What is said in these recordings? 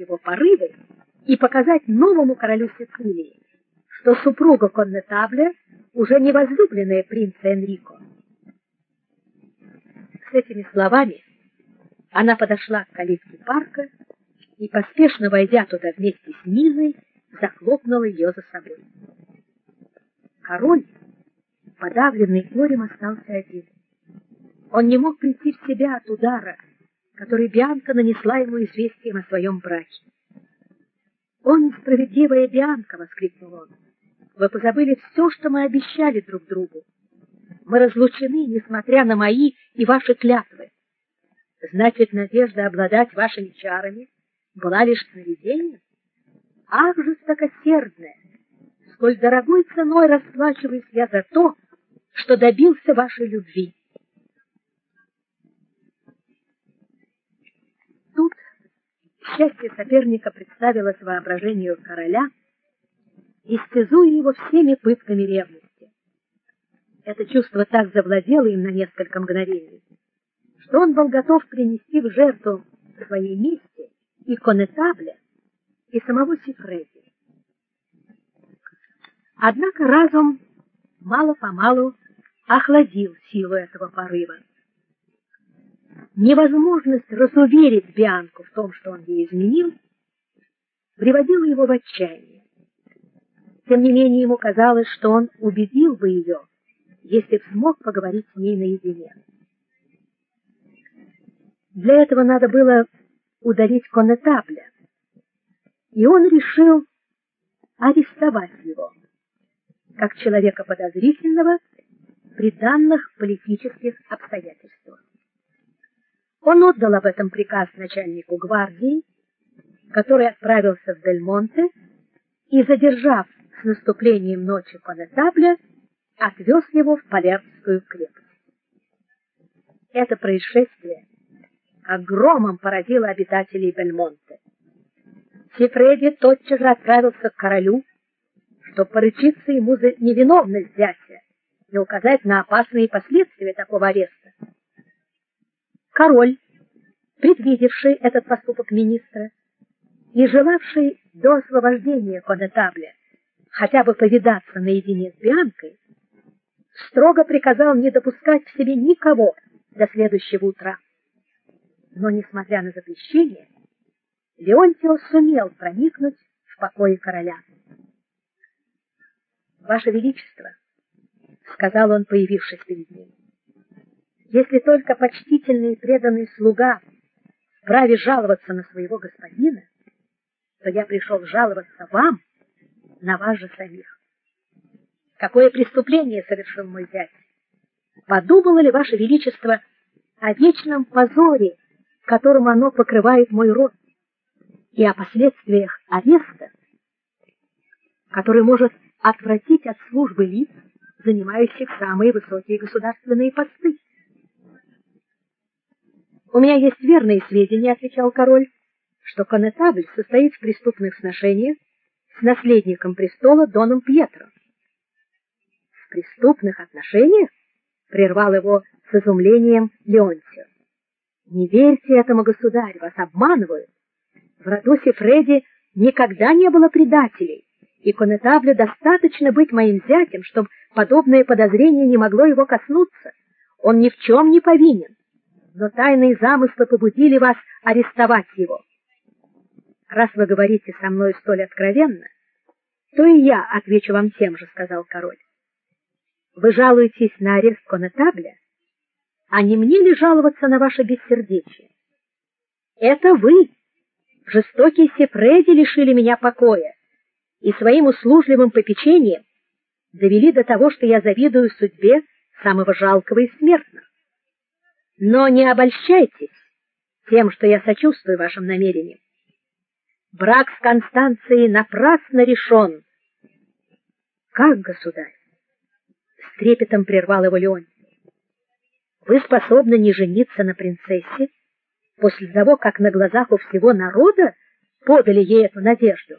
его порывы и показать новому королю Сицилии, что супруга коннетабля уже не возлюбленная принца Энрико. С этими словами она подошла к калитке парка и, поспешно войдя туда вместе с Низой, захлопнула ее за собой. Король, подавленный горем, остался один. Он не мог прийти в себя от удара, который Бианка нанесла ему известием о своем браке. "О, несправедливая Бианка", воскликнул он. "Вы позабыли все, что мы обещали друг другу. Мы разлучены, несмотря на мои и ваши клятвы. Значит, надежда обладать вашими чарами была лишь сновидением? Ах, жестокосердная! Сколь дорогой ценой расплачиваюсь я за то, что добился вашей любви. Счастье соперника представилось воображению короля, истязуя его всеми пытками ревности. Это чувство так завладело им на несколько мгновений, что он был готов принести в жертву своей мести и конетабля, и самого Сифреди. Однако разум мало-помалу охладил силу этого порыва. Невозможность разуверить Бианку в том, что он ей изменил, приводила его в отчаяние. Тем не менее ему казалось, что он убедил бы ее, если б смог поговорить с ней наедине. Для этого надо было удалить конетабля, и он решил арестовать его как человека подозрительного при данных политических обстоятельствах. Он отдал об этом приказ начальнику гвардии, который отправился в Бельмонте и, задержав с наступлением ночи конетабля, отвез его в Палермскую крепость. Это происшествие огромом поразило обитателей Бельмонте. Сифреди тотчас же отправился к королю, чтобы поручиться ему за невиновность зятя и указать на опасные последствия такого ареста. Король, предвидевший этот поступок министра и желавший до освобождения конетабля хотя бы повидаться наедине с Бианкой, строго приказал не допускать к себе никого до следующего утра. Но несмотря на запрещение, Леонтио сумел проникнуть в покои короля. Ваше величество, сказал он, появившись перед ним. Если только почтительный и преданный слуга вправе жаловаться на своего господина, то я пришел жаловаться вам на вас же самих. Какое преступление совершил мой зять? Подумало ли ваше величество о вечном позоре, которым оно покрывает мой род, и о последствиях ареста, который может отвратить от службы лиц, занимающих самые высокие государственные посты? У меня есть верные сведения, отвечал король, что конетабль состоит в преступных сношениях с наследником престола доном Пьетро преступных отношениях? прервал его с изумлением Леонтий. Не верьте этому, государь, вас обманывают. В роду Сифреди никогда не было предателей, и конетаблю достаточно быть моим зятем, чтобы подобное подозрение не могло его коснуться. Он ни в чем не повинен. Но тайные замыслы побудили вас арестовать его. Раз вы говорите со мной столь откровенно, то и я отвечу вам тем же, сказал король. Вы жалуетесь на арест конетабля, а не мне ли жаловаться на ваше бессердечие? Это вы, жестокие Сефреди, лишили меня покоя и своим услужливым попечением довели до того, что я завидую судьбе самого жалкого из смертных. Но не обольщайтесь тем, что я сочувствую вашим намерениям. Брак с Констанцией напрасно решен. Как, государь? трепетом прервал его Леонтий. Вы способны не жениться на принцессе после того, как на глазах у всего народа подали ей эту надежду?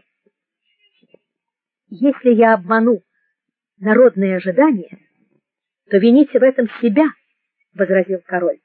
Если я обману народные ожидания, то вините в этом себя, возразил король.